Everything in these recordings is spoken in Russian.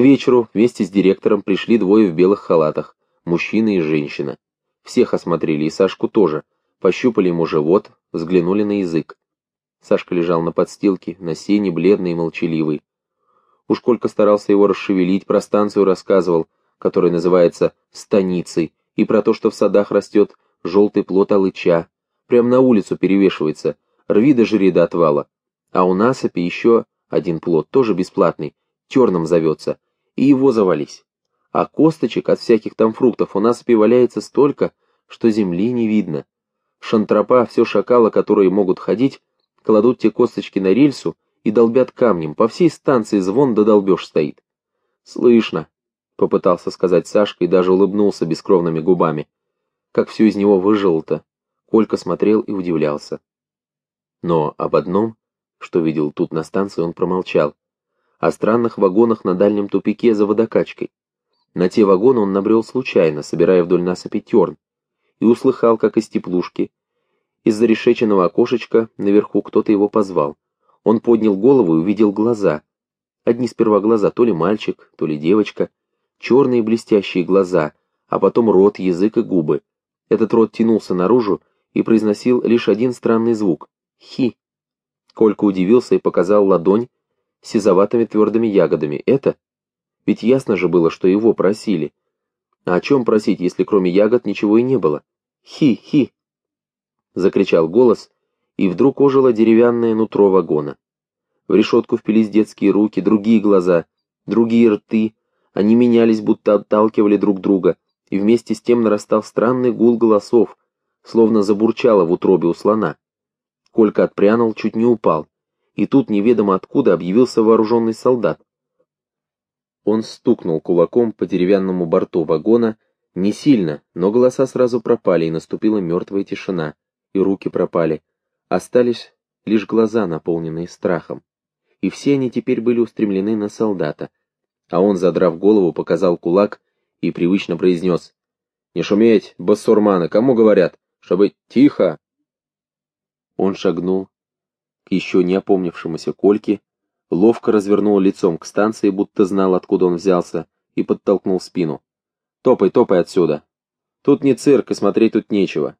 вечеру вместе с директором пришли двое в белых халатах, мужчина и женщина. Всех осмотрели, и Сашку тоже. Пощупали ему живот, взглянули на язык. Сашка лежал на подстилке, на сене, бледный и молчаливый. Уж Колька старался его расшевелить, про станцию рассказывал, которая называется «станицей», и про то, что в садах растет желтый плод алыча, прям на улицу перевешивается, рви да жри до отвала. А у насыпи еще один плод, тоже бесплатный, терном зовется, и его завались. А косточек от всяких там фруктов у насыпи валяется столько, что земли не видно. Шантропа, все шакалы, которые могут ходить, кладут те косточки на рельсу и долбят камнем, по всей станции звон да долбеж стоит. «Слышно», — попытался сказать Сашка и даже улыбнулся бескровными губами. Как все из него выжило-то. Колька смотрел и удивлялся. Но об одном, что видел тут на станции, он промолчал. О странных вагонах на дальнем тупике за водокачкой. На те вагоны он набрел случайно, собирая вдоль насыпи терн, и услыхал, как из теплушки, из-за решеченного окошечка наверху кто-то его позвал. Он поднял голову и увидел глаза. Одни сперва глаза, то ли мальчик, то ли девочка, черные блестящие глаза, а потом рот, язык и губы. Этот рот тянулся наружу и произносил лишь один странный звук — «хи». Колька удивился и показал ладонь сизоватыми твердыми ягодами. «Это?» Ведь ясно же было, что его просили. А о чем просить, если кроме ягод ничего и не было? «Хи-хи!» — закричал голос, и вдруг ожило деревянное нутро вагона. В решетку впились детские руки, другие глаза, другие рты, они менялись, будто отталкивали друг друга, и вместе с тем нарастал странный гул голосов, словно забурчало в утробе у слона. Колька отпрянул, чуть не упал, и тут неведомо откуда объявился вооруженный солдат. Он стукнул кулаком по деревянному борту вагона, не сильно, но голоса сразу пропали, и наступила мертвая тишина, и руки пропали. Остались лишь глаза, наполненные страхом. И все они теперь были устремлены на солдата. А он, задрав голову, показал кулак и привычно произнес. «Не шуметь, басурманы, кому говорят? Чтобы тихо!» Он шагнул еще не опомнившемуся Кольке, ловко развернул лицом к станции, будто знал, откуда он взялся, и подтолкнул спину. «Топай, топай отсюда! Тут не цирк, и смотреть тут нечего!»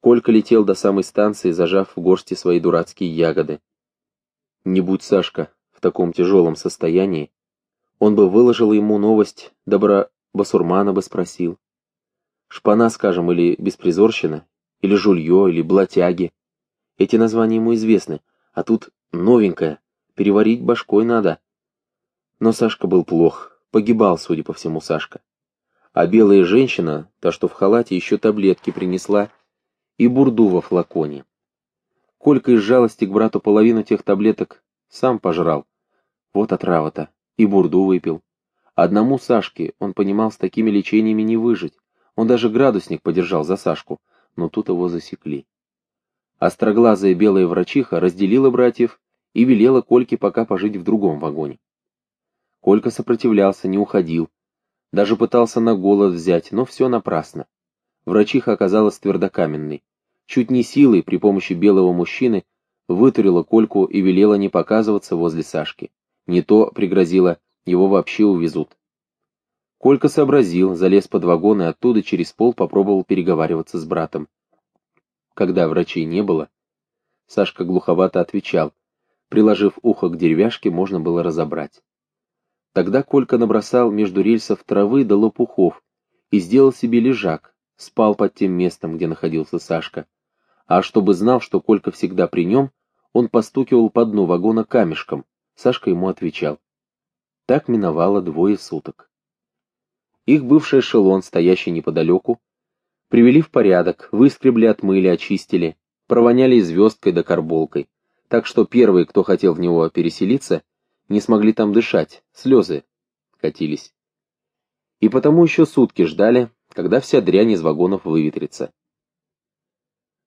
Колька летел до самой станции, зажав в горсти свои дурацкие ягоды. Не будь Сашка в таком тяжелом состоянии, он бы выложил ему новость, добра басурмана бы спросил. Шпана, скажем, или беспризорщина, или жулье, или блатяги. Эти названия ему известны, а тут новенькое, переварить башкой надо. Но Сашка был плох, погибал, судя по всему, Сашка. А белая женщина, та, что в халате, еще таблетки принесла и бурду во флаконе. Колька из жалости к брату половину тех таблеток сам пожрал. Вот отрава-то, и бурду выпил. Одному Сашке, он понимал, с такими лечениями не выжить. Он даже градусник подержал за Сашку, но тут его засекли. Остроглазая белая врачиха разделила братьев и велела Кольке пока пожить в другом вагоне. Колька сопротивлялся, не уходил. Даже пытался на голод взять, но все напрасно. Врачиха оказалась твердокаменной. Чуть не силой при помощи белого мужчины вытурила Кольку и велела не показываться возле Сашки. Не то, пригрозила, его вообще увезут. Колька сообразил, залез под вагон и оттуда через пол попробовал переговариваться с братом. Когда врачей не было, Сашка глуховато отвечал, Приложив ухо к деревяшке, можно было разобрать. Тогда Колька набросал между рельсов травы до лопухов и сделал себе лежак, спал под тем местом, где находился Сашка. А чтобы знал, что Колька всегда при нем, он постукивал по дну вагона камешком. Сашка ему отвечал. Так миновало двое суток. Их бывший эшелон, стоящий неподалеку, привели в порядок, выскребли, отмыли, очистили, провоняли звездкой да карболкой так что первые, кто хотел в него переселиться, не смогли там дышать, слезы катились. И потому еще сутки ждали, когда вся дрянь из вагонов выветрится.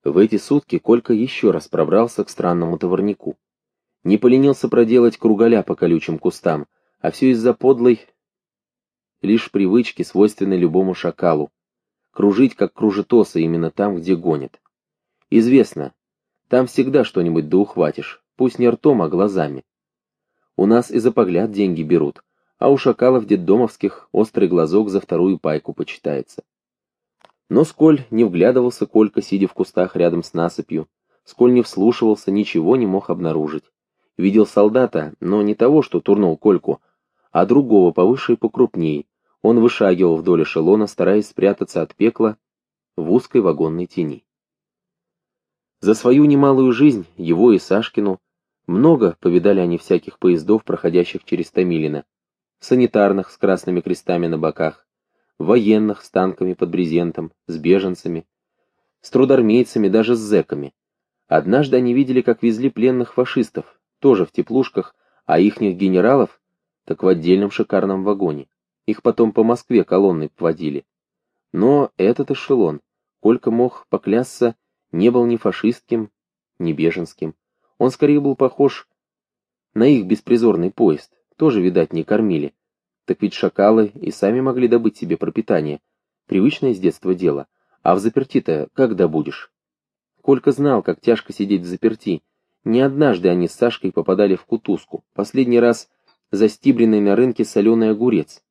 В эти сутки Колька еще раз пробрался к странному товарнику. Не поленился проделать круголя по колючим кустам, а все из-за подлой лишь привычки, свойственной любому шакалу. Кружить, как кружитосы, именно там, где гонит. Известно, там всегда что-нибудь да ухватишь, пусть не ртом, а глазами. У нас и за погляд деньги берут, а у шакалов детдомовских острый глазок за вторую пайку почитается. Но сколь не вглядывался Колька, сидя в кустах рядом с насыпью, сколь не вслушивался, ничего не мог обнаружить. Видел солдата, но не того, что турнул Кольку, а другого, повыше и покрупней. Он вышагивал вдоль эшелона, стараясь спрятаться от пекла в узкой вагонной тени. За свою немалую жизнь, его и Сашкину, много повидали они всяких поездов, проходящих через Томилино, санитарных с красными крестами на боках, военных с танками под брезентом, с беженцами, с трудармейцами, даже с зэками. Однажды они видели, как везли пленных фашистов, тоже в теплушках, а ихних генералов так в отдельном шикарном вагоне. Их потом по Москве колонной водили. Но этот эшелон, Колька мог поклясться, не был ни фашистским, ни беженским. Он скорее был похож на их беспризорный поезд, тоже, видать, не кормили. Так ведь шакалы и сами могли добыть себе пропитание. Привычное с детства дело. А в заперти-то как добудешь? Колька знал, как тяжко сидеть в заперти. Не однажды они с Сашкой попадали в кутузку. Последний раз застибренный на рынке соленый огурец.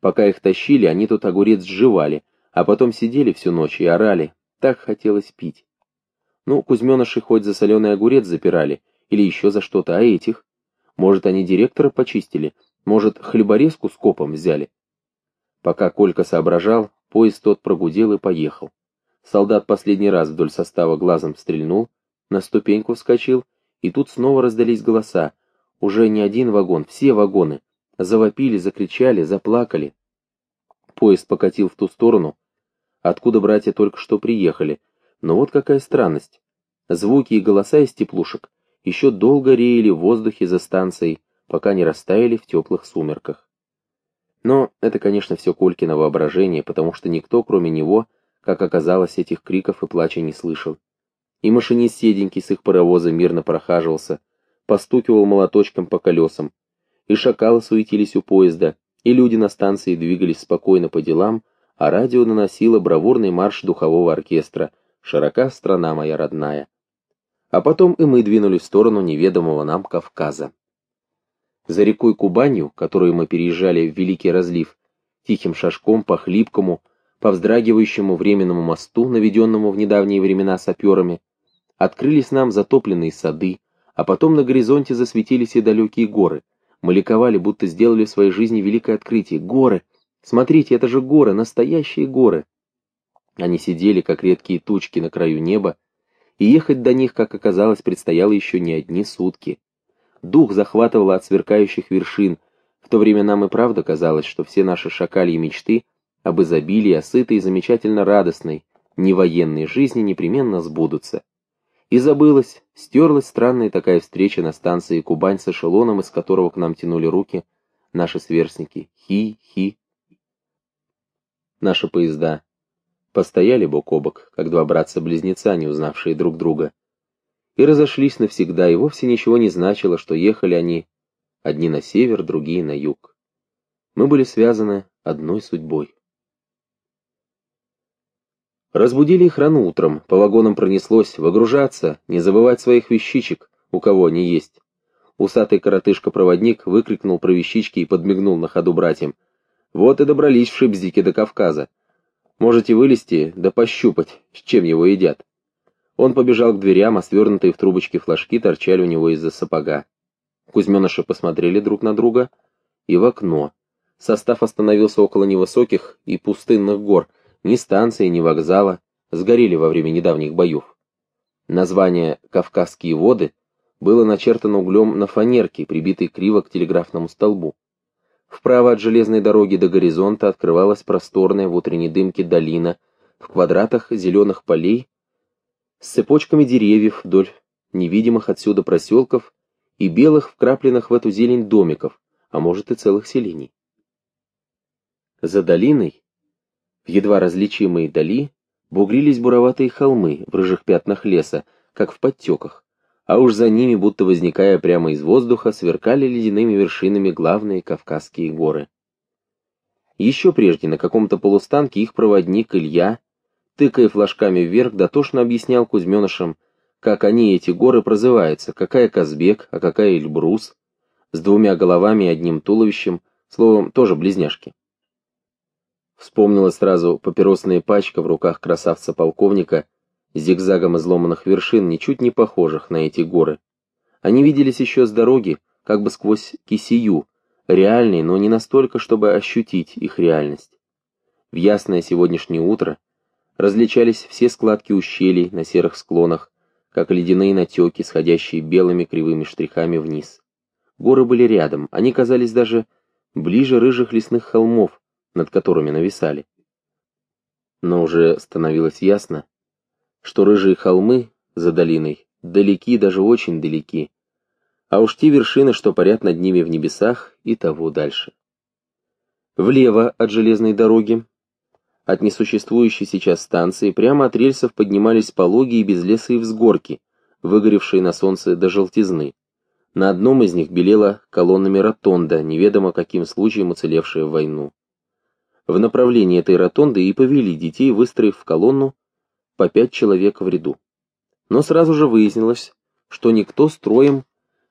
Пока их тащили, они тут огурец сживали, а потом сидели всю ночь и орали. Так хотелось пить. Ну, кузьменыши хоть за соленый огурец запирали, или еще за что-то, а этих? Может, они директора почистили, может, хлеборезку с копом взяли? Пока Колька соображал, поезд тот прогудел и поехал. Солдат последний раз вдоль состава глазом стрельнул, на ступеньку вскочил, и тут снова раздались голоса. Уже не один вагон, все вагоны. Завопили, закричали, заплакали. Поезд покатил в ту сторону, откуда братья только что приехали. Но вот какая странность. Звуки и голоса из теплушек еще долго реяли в воздухе за станцией, пока не растаяли в теплых сумерках. Но это, конечно, все Колькино воображение, потому что никто, кроме него, как оказалось, этих криков и плача не слышал. И машинист седенький с их паровоза мирно прохаживался, постукивал молоточком по колесам, и шакалы суетились у поезда, и люди на станции двигались спокойно по делам, а радио наносило бравурный марш духового оркестра «Широка страна моя родная». А потом и мы двинулись в сторону неведомого нам Кавказа. За рекой Кубанью, которую мы переезжали в Великий Разлив, тихим шажком по хлипкому, по вздрагивающему временному мосту, наведенному в недавние времена саперами, открылись нам затопленные сады, а потом на горизонте засветились и далекие горы. Мы ликовали, будто сделали в своей жизни великое открытие. Горы! Смотрите, это же горы, настоящие горы! Они сидели, как редкие тучки на краю неба, и ехать до них, как оказалось, предстояло еще не одни сутки. Дух захватывало от сверкающих вершин. В то время нам и правда казалось, что все наши шакальи мечты об изобилии, о сытой и замечательно радостной, невоенной жизни непременно сбудутся. И забылась, стерлась странная такая встреча на станции Кубань с эшелоном, из которого к нам тянули руки наши сверстники. Хи-хи. Наши поезда постояли бок о бок, как два братца-близнеца, не узнавшие друг друга и разошлись навсегда, и вовсе ничего не значило, что ехали они одни на север, другие на юг. Мы были связаны одной судьбой. Разбудили их рано утром, по вагонам пронеслось, выгружаться, не забывать своих вещичек, у кого они есть. Усатый коротышка-проводник выкрикнул про вещички и подмигнул на ходу братьям. Вот и добрались в Шипздике до Кавказа. Можете вылезти, да пощупать, с чем его едят. Он побежал к дверям, а свернутые в трубочки флажки торчали у него из-за сапога. Кузьменыши посмотрели друг на друга и в окно. Состав остановился около невысоких и пустынных гор, ни станции, ни вокзала, сгорели во время недавних боев. Название «Кавказские воды» было начертано углем на фанерке, прибитой криво к телеграфному столбу. Вправо от железной дороги до горизонта открывалась просторная в утренней дымке долина, в квадратах зеленых полей с цепочками деревьев вдоль невидимых отсюда проселков и белых вкрапленных в эту зелень домиков, а может и целых селений. За долиной, в едва различимой дали, бугрились буроватые холмы в рыжих пятнах леса, как в подтеках, а уж за ними, будто возникая прямо из воздуха, сверкали ледяными вершинами главные Кавказские горы. Еще прежде на каком-то полустанке их проводник Илья тыкая флажками вверх, дотошно объяснял Кузьменышам, как они, эти горы, прозываются, какая Казбек, а какая Эльбрус, с двумя головами и одним туловищем, Словом, тоже близняшки. Вспомнилась сразу папиросная пачка в руках красавца-полковника зигзагом изломанных вершин, ничуть не похожих на эти горы. Они виделись еще с дороги, как бы сквозь кисию, реальные, но не настолько, чтобы ощутить их реальность. В ясное сегодняшнее утро различались все складки ущелий на серых склонах, как ледяные натеки, сходящие белыми кривыми штрихами вниз. Горы были рядом, они казались даже ближе рыжих лесных холмов, над которыми нависали. Но уже становилось ясно, что рыжие холмы за долиной далеки, даже очень далеки, а уж те вершины, что парят над ними в небесах, и того дальше. Влево от железной дороги, от несуществующей сейчас станции, прямо от рельсов поднимались пологие безлесые взгорки, выгоревшие на солнце до желтизны. На одном из них белела колоннами ротонда, неведомо каким случаем уцелевшая в войну. В направлении этой ротонды и повели детей, выстроив в колонну по пять человек в ряду. Но сразу же выяснилось, что никто строем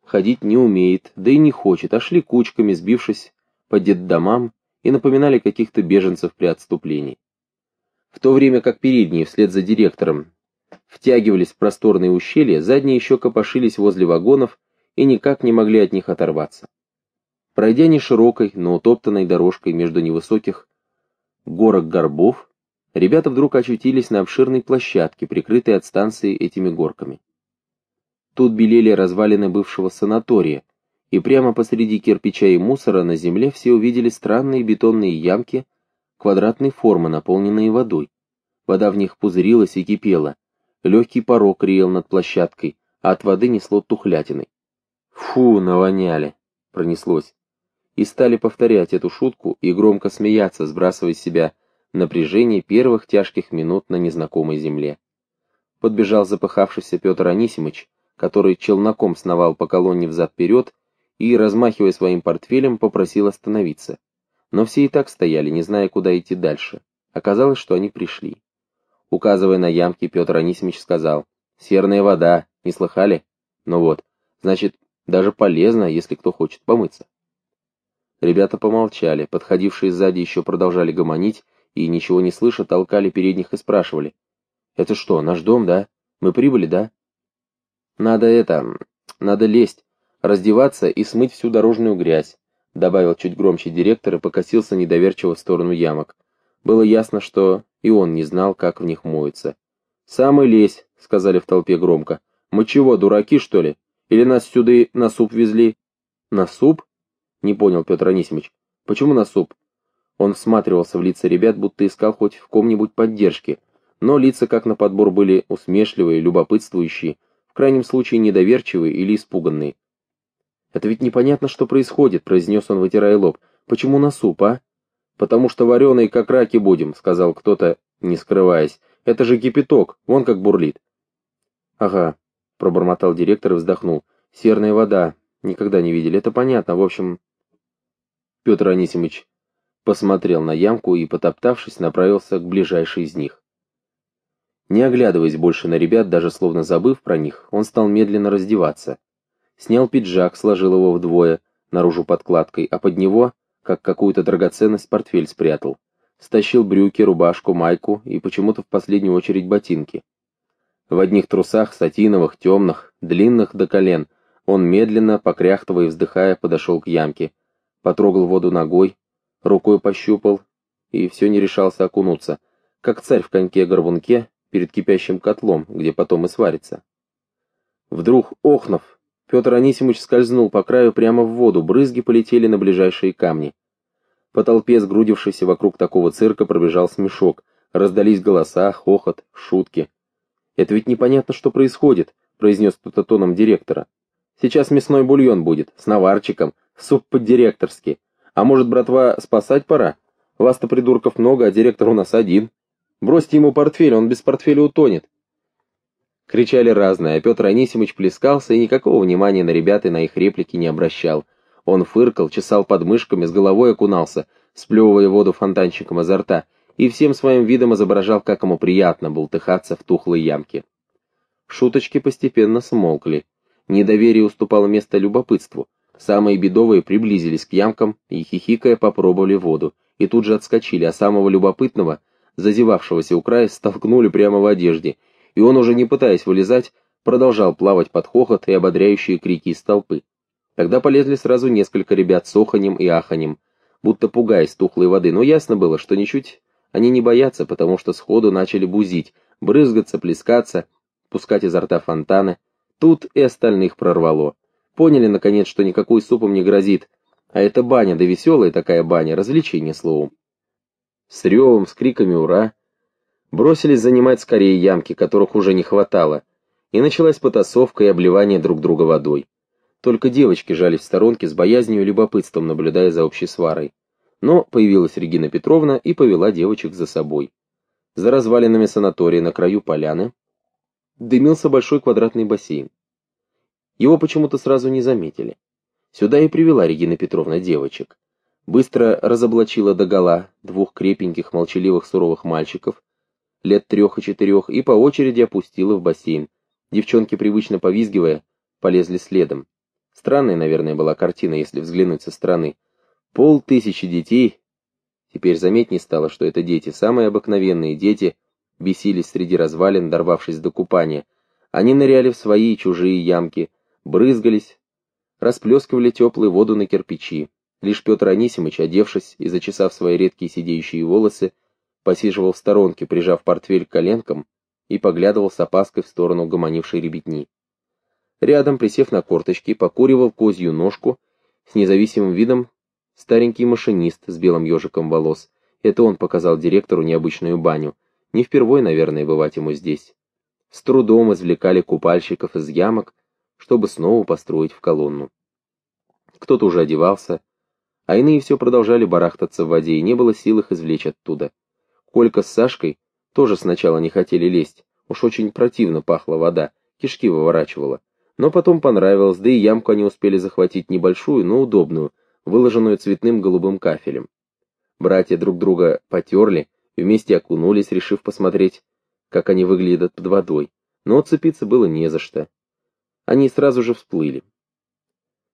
ходить не умеет, да и не хочет, а шли кучками, сбившись по детдомам и напоминали каких-то беженцев при отступлении. В то время как передние, вслед за директором, втягивались в просторные ущелья, задние еще копошились возле вагонов и никак не могли от них оторваться. Пройдя не широкой, но утоптанной дорожкой между невысоких горок горбов, ребята вдруг очутились на обширной площадке, прикрытой от станции этими горками. Тут белели развалины бывшего санатория, и прямо посреди кирпича и мусора на земле все увидели странные бетонные ямки квадратной формы, наполненные водой. Вода в них пузырилась и кипела. Легкий порог реял над площадкой, а от воды несло тухлятиной. «Фу, навоняли!» — пронеслось. И стали повторять эту шутку и громко смеяться, сбрасывая с себя напряжение первых тяжких минут на незнакомой земле. Подбежал запыхавшийся Петр Анисимыч, который челноком сновал по колонне взад-вперед и, размахивая своим портфелем, попросил остановиться. Но все и так стояли, не зная, куда идти дальше. Оказалось, что они пришли. Указывая на ямки, Петр Анисимович сказал, «Серная вода, не слыхали? Ну вот, значит, даже полезно, если кто хочет помыться». Ребята помолчали, подходившие сзади еще продолжали гомонить, и, ничего не слыша, толкали передних и спрашивали, «Это что, наш дом, да? Мы прибыли, да?» Надо это... надо лезть, раздеваться и смыть всю дорожную грязь, добавил чуть громче директор и покосился недоверчиво в сторону ямок. Было ясно, что и он не знал, как в них моются. «Сам и лезь», — сказали в толпе громко. «Мы чего, дураки, что ли? Или нас сюда на суп везли?» «На суп?» — не понял Петр Анисимович. «Почему на суп?» Он всматривался в лица ребят, будто искал хоть в ком-нибудь поддержки, но лица, как на подбор, были усмешливые, любопытствующие, в крайнем случае недоверчивые или испуганные. «Это ведь непонятно, что происходит», — произнес он, вытирая лоб. «Почему на суп, а?» «Потому что вареные как раки будем», — сказал кто-то, не скрываясь. «Это же кипяток, вон как бурлит». «Ага», — пробормотал директор и вздохнул. «Серная вода. Никогда не видели. Это понятно. В общем...» Петр Анисимович посмотрел на ямку и, потоптавшись, направился к ближайшей из них. Не оглядываясь больше на ребят, даже словно забыв про них, он стал медленно раздеваться. Снял пиджак, сложил его вдвое, наружу подкладкой, а под него, как какую-то драгоценность, портфель спрятал. Стащил брюки, рубашку, майку и почему-то в последнюю очередь ботинки. В одних трусах, сатиновых, темных, длинных до колен, он медленно, покряхтывая и вздыхая, подошел к ямке, потрогал воду ногой, рукой пощупал и все не решался окунуться, как царь в коньке-горбунке перед кипящим котлом, где потом и сварится. Вдруг, охнув, Петр Анисимович скользнул по краю прямо в воду, брызги полетели на ближайшие камни. По толпе, сгрудившейся вокруг такого цирка, пробежал смешок, раздались голоса, хохот, шутки. «Это ведь непонятно, что происходит», — произнес кто-то тоном директора. «Сейчас мясной бульон будет, с наварчиком, суп под-директорски. А может, братва, спасать пора? Вас-то придурков много, а директор у нас один». Бросьте ему портфель, он без портфеля утонет. Кричали разные, а Петр Анисимович плескался и никакого внимания на ребят и на их реплики не обращал. Он фыркал, чесал подмышками, с головой окунался, сплевывая воду фонтанчиком изо рта, и всем своим видом изображал, как ему приятно бултыхаться в тухлой ямке. Шуточки постепенно смолкли. Недоверие уступало место любопытству. Самые бедовые приблизились к ямкам и, хихикая, попробовали воду, и тут же отскочили, а самого любопытного, зазевавшегося у края, столкнули прямо в одежде, и он, уже не пытаясь вылезать, продолжал плавать под хохот и ободряющие крики из толпы. Тогда полезли сразу несколько ребят с оханем и аханем, будто пугаясь тухлой воды, но ясно было, что ничуть они не боятся, потому что сходу начали бузить, брызгаться, плескаться, пускать изо рта фонтаны. Тут и остальных прорвало. Поняли, наконец, что никакой супом не грозит, а эта баня, да веселая такая баня, развлечение словом. С ревом, с криками «Ура!» бросились занимать скорее ямки, которых уже не хватало, и началась потасовка и обливание друг друга водой. Только девочки жались в сторонке с боязнью и любопытством, наблюдая за общей сварой. Но появилась Регина Петровна и повела девочек за собой. За развалинами санатория на краю поляны дымился большой квадратный бассейн. Его почему-то сразу не заметили. Сюда и привела Регина Петровна девочек. Быстро разоблачила догола двух крепеньких, молчаливых, суровых мальчиков, лет трех и четырех, и по очереди опустила в бассейн. Девчонки, привычно повизгивая, полезли следом. Странная, наверное, была картина, если взглянуть со стороны. Пол тысячи детей. Теперь заметней стало, что это дети, самые обыкновенные дети, бесились среди развалин, дорвавшись до купания. Они ныряли в свои и чужие ямки, брызгались, расплескивали теплую воду на кирпичи. Лишь Петр Анисимыч, одевшись и зачесав свои редкие сидеющие волосы, посиживал в сторонке, прижав портфель к коленкам, и поглядывал с опаской в сторону гомонившей ребятни. Рядом, присев на корточки, покуривал козью ножку с независимым видом старенький машинист с белым ежиком волос. Это он показал директору необычную баню. Не впервой, наверное, бывать ему здесь. С трудом извлекали купальщиков из ямок, чтобы снова построить в колонну. Кто-то уже одевался, а иные все продолжали барахтаться в воде, и не было сил их извлечь оттуда. Колька с Сашкой тоже сначала не хотели лезть, уж очень противно пахла вода, кишки выворачивала. Но потом понравилось, да и ямку они успели захватить небольшую, но удобную, выложенную цветным голубым кафелем. Братья друг друга потерли, вместе окунулись, решив посмотреть, как они выглядят под водой, но уцепиться было не за что они сразу же всплыли.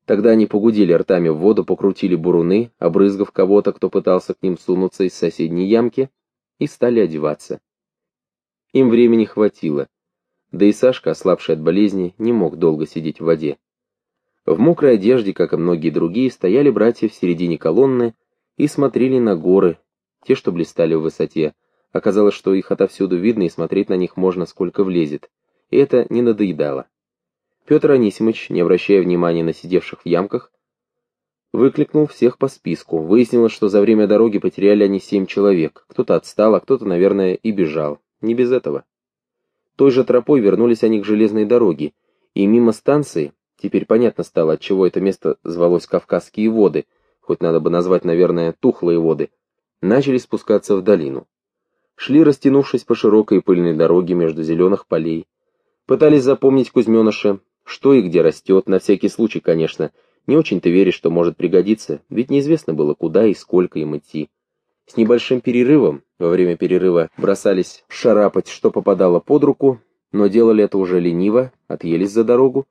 Тогда они погудели ртами в воду, покрутили буруны, обрызгав кого-то, кто пытался к ним сунуться из соседней ямки, и стали одеваться. Им времени хватило, да и Сашка, ослабший от болезни, не мог долго сидеть в воде. В мокрой одежде, как и многие другие, стояли братья в середине колонны и смотрели на горы, те, что блистали в высоте. Оказалось, что их отовсюду видно, и смотреть на них можно сколько влезет, и это не надоедало. Петр Анисимович, не обращая внимания на сидевших в ямках, выкликнул всех по списку. Выяснилось, что за время дороги потеряли они семь человек. Кто-то отстал, а кто-то, наверное, и бежал. Не без этого. Той же тропой вернулись они к железной дороге, и мимо станции, теперь понятно стало, отчего это место звалось Кавказские воды, хоть надо бы назвать, наверное, тухлые воды, начали спускаться в долину. Шли, растянувшись по широкой пыльной дороге между зеленых полей. Пытались запомнить Кузьменыша, что и где растет, на всякий случай, конечно. Не очень-то веришь, что может пригодиться, ведь неизвестно было, куда и сколько им идти. С небольшим перерывом, во время перерыва бросались шарапать, что попадало под руку, но делали это уже лениво, отъелись за дорогу.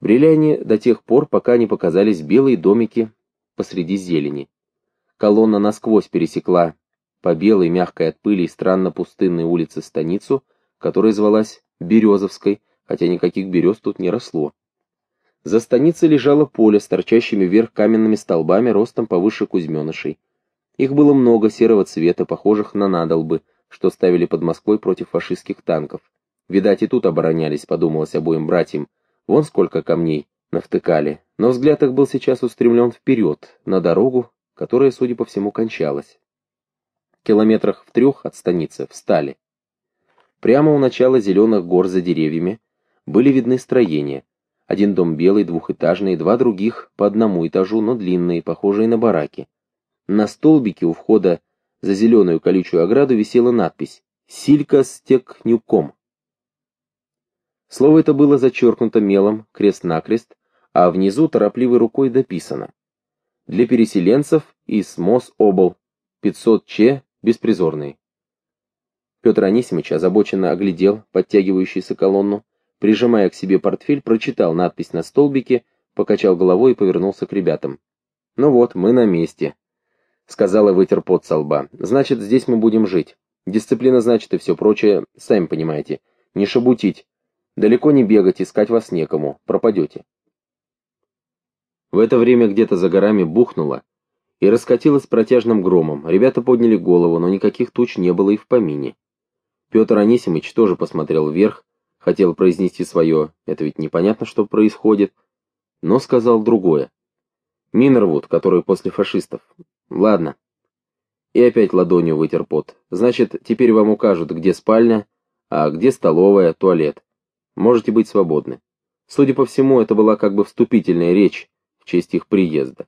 Брели они до тех пор, пока не показались белые домики посреди зелени. Колонна насквозь пересекла по белой, мягкой от пыли и странно пустынной улице станицу, которая звалась Березовской, хотя никаких берез тут не росло. За станицей лежало поле с торчащими вверх каменными столбами ростом повыше кузьменышей. Их было много серого цвета, похожих на надолбы, что ставили под Москвой против фашистских танков. Видать, и тут оборонялись, подумалось обоим братьям. Вон сколько камней навтыкали. Но взгляд их был сейчас устремлен вперед, на дорогу, которая, судя по всему, кончалась. В километрах в трех от станицы встали. Прямо у начала зеленых гор за деревьями были видны строения. Один дом белый, двухэтажный, два других по одному этажу, но длинные, похожие на бараки. На столбике у входа за зеленую колючую ограду висела надпись «Силька стекнюком». Слово это было зачеркнуто мелом, крест-накрест, а внизу торопливой рукой дописано. Для переселенцев из МОС-Обл, 500 Ч, беспризорный. Петр Анисимович озабоченно оглядел подтягивающуюся колонну, прижимая к себе портфель, прочитал надпись на столбике, покачал головой и повернулся к ребятам. «Ну вот, мы на месте», — сказал и вытер пот со лба. «Значит, здесь мы будем жить. Дисциплина, значит, и все прочее, сами понимаете. Не шабутить. Далеко не бегать, искать вас некому. Пропадете». В это время где-то за горами бухнуло и раскатилось протяжным громом. Ребята подняли голову, но никаких туч не было и в помине. Петр Анисимыч тоже посмотрел вверх, хотел произнести свое «это ведь непонятно, что происходит», но сказал другое. «Мин рвут, которые после фашистов. Ладно». И опять ладонью вытер пот. «Значит, теперь вам укажут, где спальня, а где столовая, туалет. Можете быть свободны». Судя по всему, это была как бы вступительная речь в честь их приезда.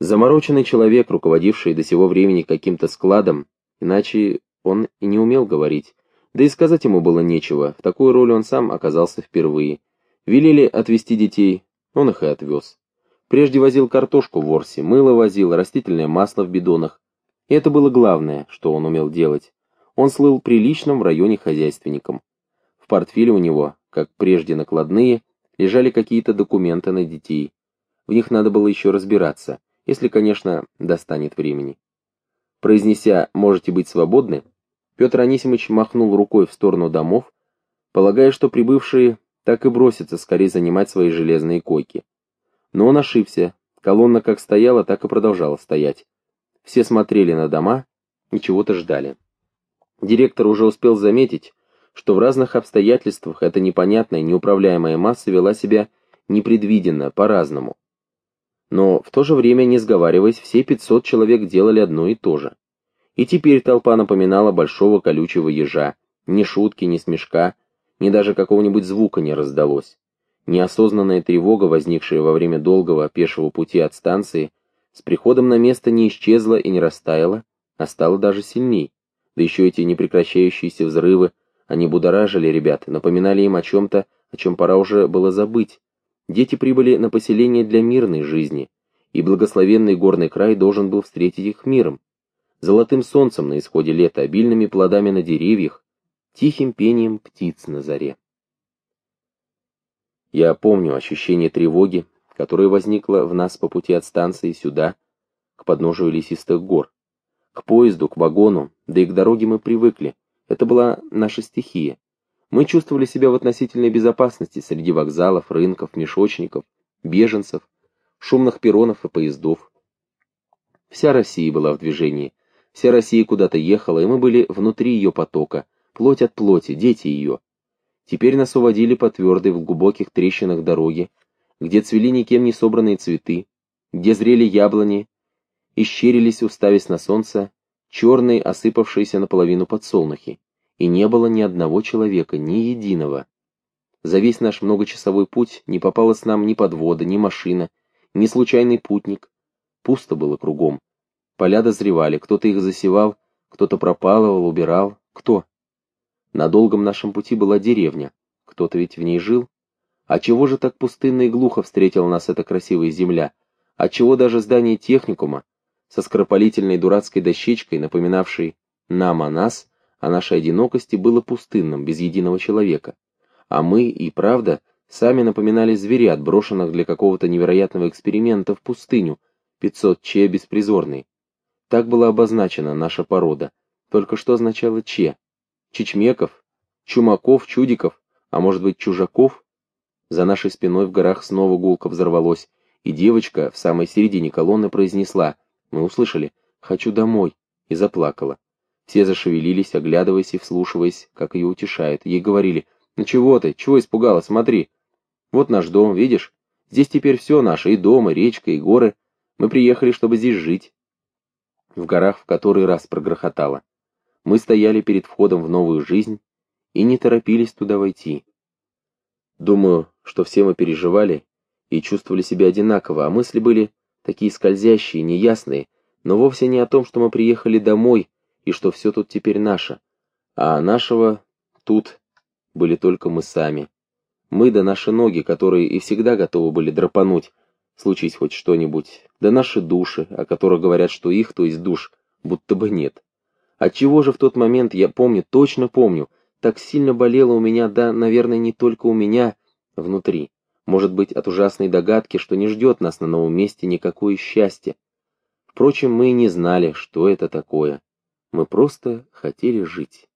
Замороченный человек, руководивший до сего времени каким-то складом, иначе он и не умел говорить, да и сказать ему было нечего, в такую роль он сам оказался впервые. Велели отвезти детей, он их и отвез. Прежде возил картошку в Орсе, мыло возил, растительное масло в бидонах. И это было главное, что он умел делать. Он слыл приличным в районе хозяйственником. В портфеле у него, как прежде накладные, лежали какие-то документы на детей. В них надо было еще разбираться, если, конечно, достанет времени. Произнеся «можете быть свободны», Петр Анисимович махнул рукой в сторону домов, полагая, что прибывшие так и бросятся скорее занимать свои железные койки. Но он ошибся, колонна как стояла, так и продолжала стоять. Все смотрели на дома и чего-то ждали. Директор уже успел заметить, что в разных обстоятельствах эта непонятная, неуправляемая масса вела себя непредвиденно, по-разному. Но в то же время, не сговариваясь, все 500 человек делали одно и то же. И теперь толпа напоминала большого колючего ежа. Ни шутки, ни смешка, ни даже какого-нибудь звука не раздалось. Неосознанная тревога, возникшая во время долгого пешего пути от станции, с приходом на место не исчезла и не растаяла, а стала даже сильней. Да еще эти непрекращающиеся взрывы, они будоражили ребят, напоминали им о чем-то, о чем пора уже было забыть. Дети прибыли на поселение для мирной жизни, и благословенный горный край должен был встретить их миром золотым солнцем на исходе лета, обильными плодами на деревьях, тихим пением птиц на заре. Я помню ощущение тревоги, которое возникло в нас по пути от станции сюда, к подножию лесистых гор. К поезду, к вагону, да и к дороге мы привыкли. Это была наша стихия. Мы чувствовали себя в относительной безопасности среди вокзалов, рынков, мешочников, беженцев, шумных перронов и поездов. Вся Россия была в движении, Вся Россия куда-то ехала, и мы были внутри ее потока, плоть от плоти, дети ее. Теперь нас уводили по твердой в глубоких трещинах дороги, где цвели никем не собранные цветы, где зрели яблони, исчерились, уставясь на солнце, черные, осыпавшиеся наполовину подсолнухи, и не было ни одного человека, ни единого. За весь наш многочасовой путь не попалось нам ни подвода, ни машина, ни случайный путник. Пусто было кругом, Поля дозревали, кто-то их засевал, кто-то пропалывал, убирал. Кто? На долгом нашем пути была деревня. Кто-то ведь в ней жил. А чего же так пустынно и глухо встретила нас эта красивая земля? А чего даже здание техникума, со скоропалительной дурацкой дощечкой, напоминавшей нам о нас, о нашей одинокости, было пустынным, без единого человека? А мы, и правда, сами напоминали зверят, брошенных для какого-то невероятного эксперимента в пустыню, 500 че беспризорный. Так была обозначена наша порода. Только что означало «че»? Чечмеков? Чумаков? Чудиков? А может быть, чужаков? За нашей спиной в горах снова гулко взорвалось, и девочка в самой середине колонны произнесла, мы услышали, «хочу домой», и заплакала. Все зашевелились, оглядываясь и вслушиваясь, как ее утешают. Ей говорили, «Ну чего ты? Чего испугалась? Смотри. Вот наш дом, видишь? Здесь теперь все наше, и дом, и речка, и горы. Мы приехали, чтобы здесь жить. В горах в который раз прогрохотало. Мы стояли перед входом в новую жизнь и не торопились туда войти. Думаю, что все мы переживали и чувствовали себя одинаково, а мысли были такие скользящие, неясные, но вовсе не о том, что мы приехали домой и что все тут теперь наше, а нашего тут были только мы сами. Мы да наши ноги, которые и всегда готовы были драпануть, случись хоть что-нибудь, да наши души, о которых говорят, что их, то есть душ, будто бы нет. Отчего же в тот момент, я помню, точно помню, так сильно болело у меня, да, наверное, не только у меня, внутри. может быть, от ужасной догадки, что не ждет нас на новом месте никакое счастье. Впрочем, мы не знали, что это такое. Мы просто хотели жить.